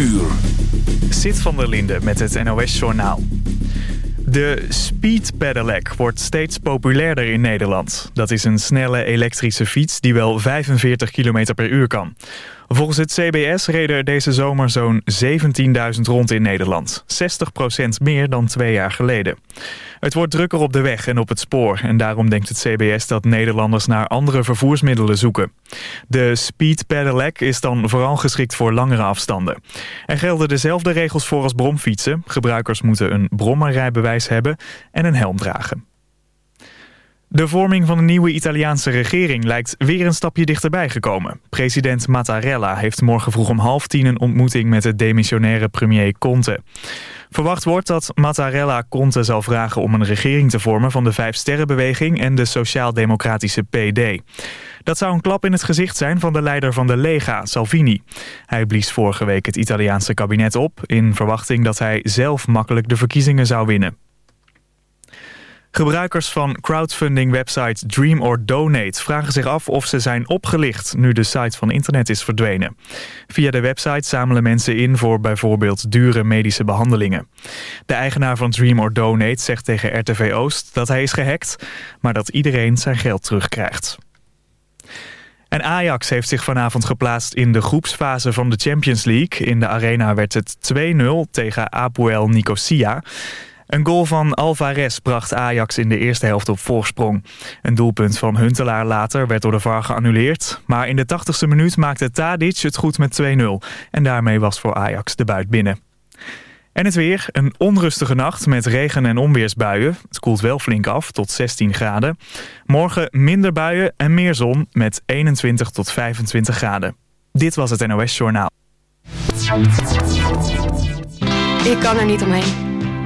uur. Zit van der Linde met het NOS-journaal. De Speed Pedelec wordt steeds populairder in Nederland. Dat is een snelle elektrische fiets die wel 45 km per uur kan. Volgens het CBS reden er deze zomer zo'n 17.000 rond in Nederland. 60% meer dan twee jaar geleden. Het wordt drukker op de weg en op het spoor. En daarom denkt het CBS dat Nederlanders naar andere vervoersmiddelen zoeken. De Speed Pedelec is dan vooral geschikt voor langere afstanden. Er gelden dezelfde regels voor als bromfietsen. Gebruikers moeten een brommerrijbewijs hebben en een helm dragen. De vorming van een nieuwe Italiaanse regering lijkt weer een stapje dichterbij gekomen. President Mattarella heeft morgen vroeg om half tien een ontmoeting met de demissionaire premier Conte. Verwacht wordt dat Mattarella Conte zal vragen om een regering te vormen van de Vijf Sterrenbeweging en de Sociaal-Democratische PD. Dat zou een klap in het gezicht zijn van de leider van de Lega, Salvini. Hij blies vorige week het Italiaanse kabinet op in verwachting dat hij zelf makkelijk de verkiezingen zou winnen. Gebruikers van crowdfunding-website Dream or Donate vragen zich af of ze zijn opgelicht nu de site van internet is verdwenen. Via de website zamelen mensen in voor bijvoorbeeld dure medische behandelingen. De eigenaar van Dream or Donate zegt tegen RTV Oost dat hij is gehackt, maar dat iedereen zijn geld terugkrijgt. En Ajax heeft zich vanavond geplaatst in de groepsfase van de Champions League. In de arena werd het 2-0 tegen Apoel Nicosia. Een goal van Alvarez bracht Ajax in de eerste helft op voorsprong. Een doelpunt van Huntelaar later werd door de VAR geannuleerd. Maar in de 80ste minuut maakte Tadic het goed met 2-0. En daarmee was voor Ajax de buit binnen. En het weer, een onrustige nacht met regen- en onweersbuien. Het koelt wel flink af, tot 16 graden. Morgen minder buien en meer zon met 21 tot 25 graden. Dit was het NOS Journaal. Ik kan er niet omheen.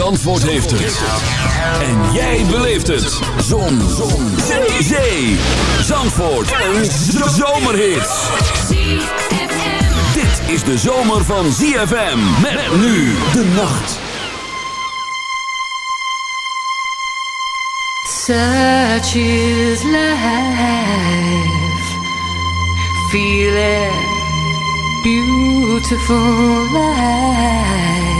Zandvoort heeft het. En jij beleeft het. Zon. Zon. Zee. Zee. Zandvoort. Een zomerhit. Dit is de zomer van ZFM. Met nu de nacht. Such is life. Feel. Beautiful life.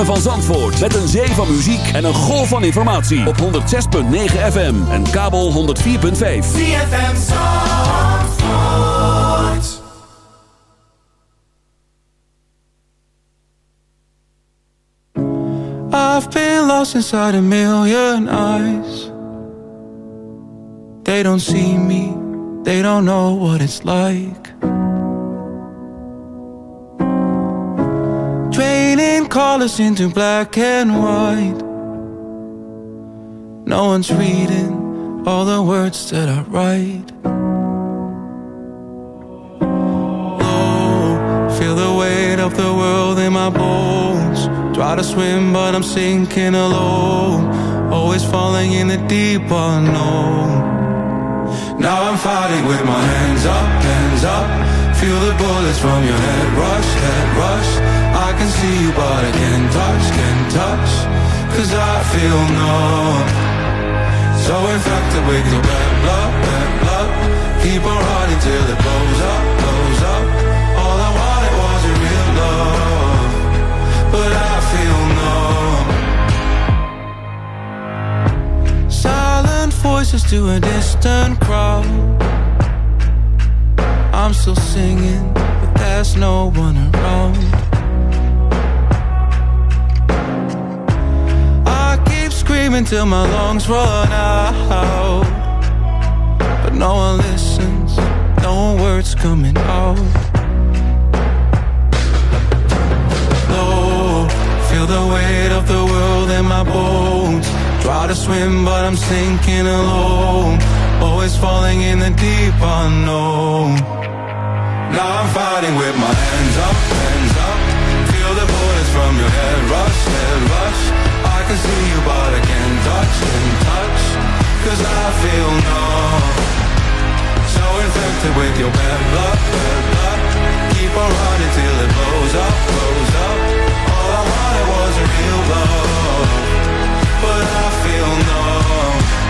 ritme van Zandvoort. Met een zee van muziek en een golf van informatie. Op 106.9 FM en kabel 104.5. ZFM Zandvoort. I've been lost inside a million eyes. They don't see me, they don't know what it's like. Draining colors into black and white. No one's reading all the words that I write. Oh, feel the weight of the world in my bones. Try to swim, but I'm sinking alone. Always falling in the deep unknown. Now I'm fighting with my hands up, hands up. Feel the bullets from your head rush, head rush. Can see you, but I can't touch, can't touch. Cause I feel numb. So infected with your bad blood, bad blood. Keep on running till it blows up, blows up. All I wanted was a real love. But I feel numb. Silent voices to a distant crowd. I'm still singing, but there's no one around. Till my lungs run out. But no one listens, no words coming out. Low, feel the weight of the world in my bones. Try to swim, but I'm sinking alone. Always falling in the deep unknown. Now I'm fighting with my hands up, hands up. Feel the bullets from your head rush, head rush. Can see you, but I can't touch, can't touch. Cause I feel numb. So infected with your bad blood, bad blood. Keep on running till it blows up, blows up. All I wanted was a real love. But I feel numb.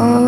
Oh.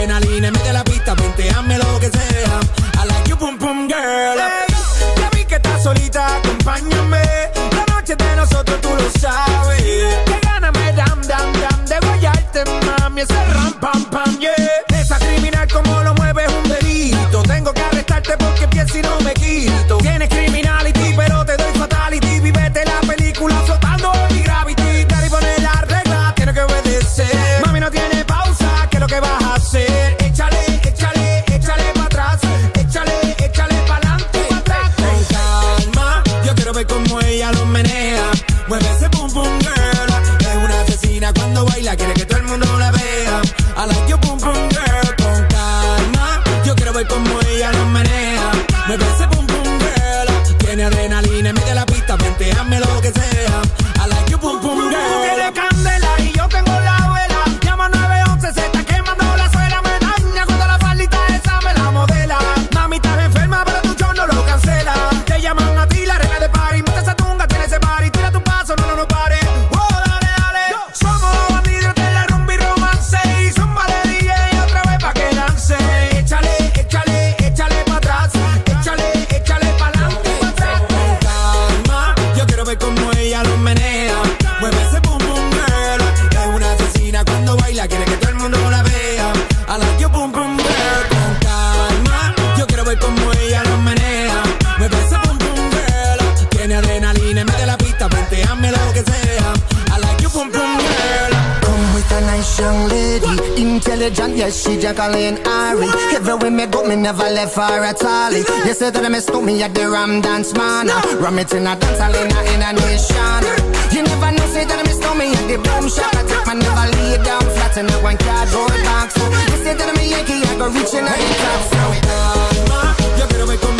adrenalina, mete la meet in a dance hall in a, nation. You never know, say that I miss me the boom shot. I take my never lay down flat in a one cardboard box. You say that I'm a Yankee, I go reaching out the top. So it on, you better wake up.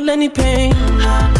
feel any pain.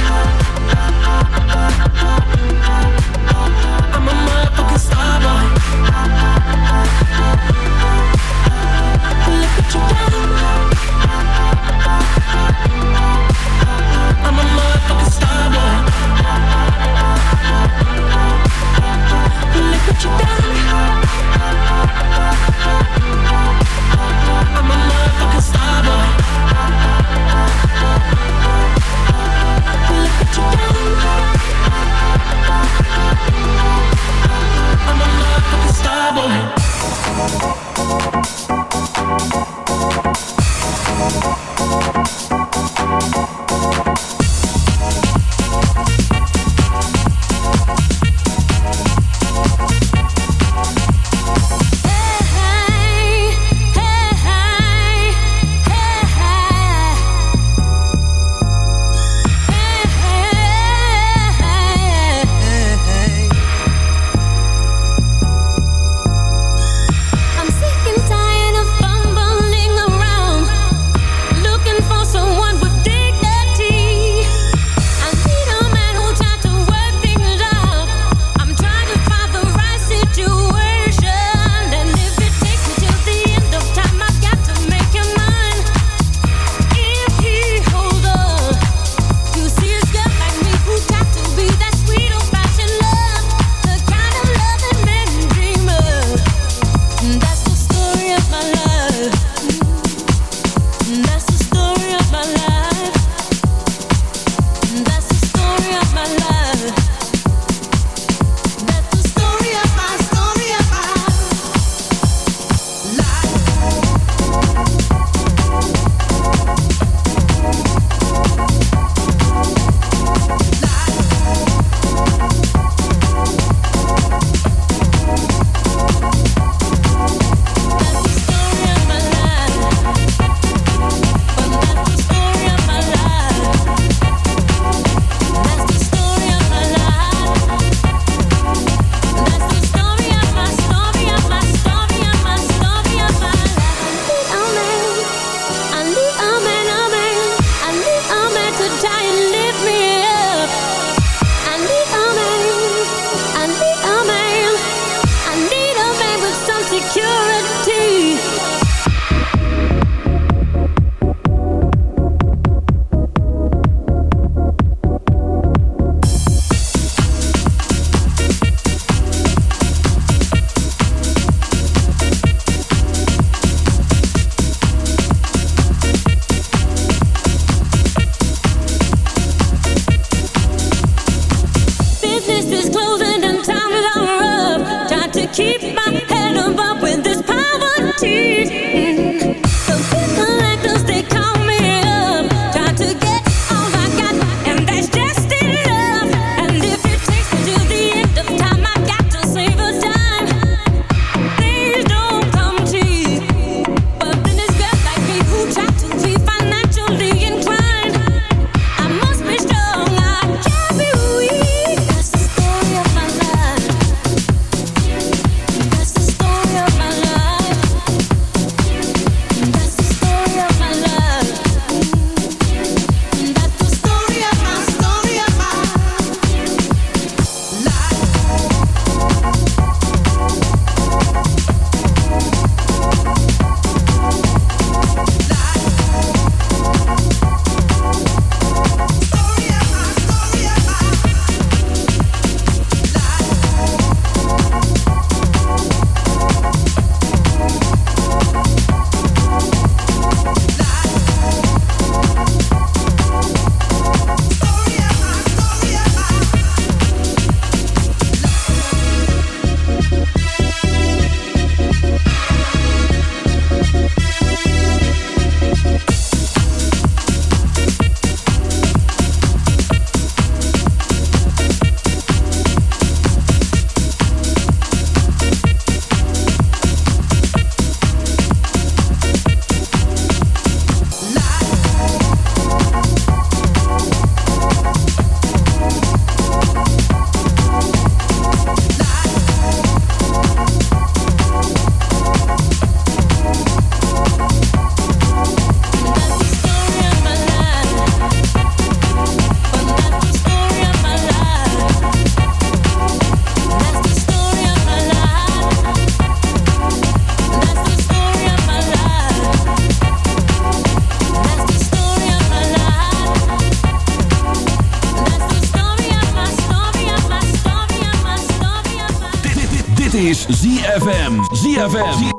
ZFM.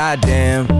Goddamn,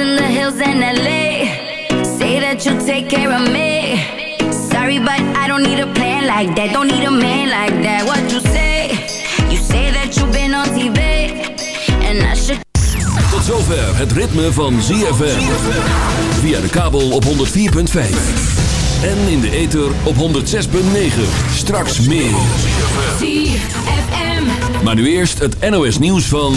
in the hills in LA. Say that you'll take care of me. Sorry, but I don't need a plan like that. Don't need a man like that. What you say? You say that you've been on TV. And I should. Tot zover het ritme van ZFM. Via de kabel op 104.5. En in de ether op 106.9. Straks meer. ZFM. Maar nu eerst het NOS nieuws van...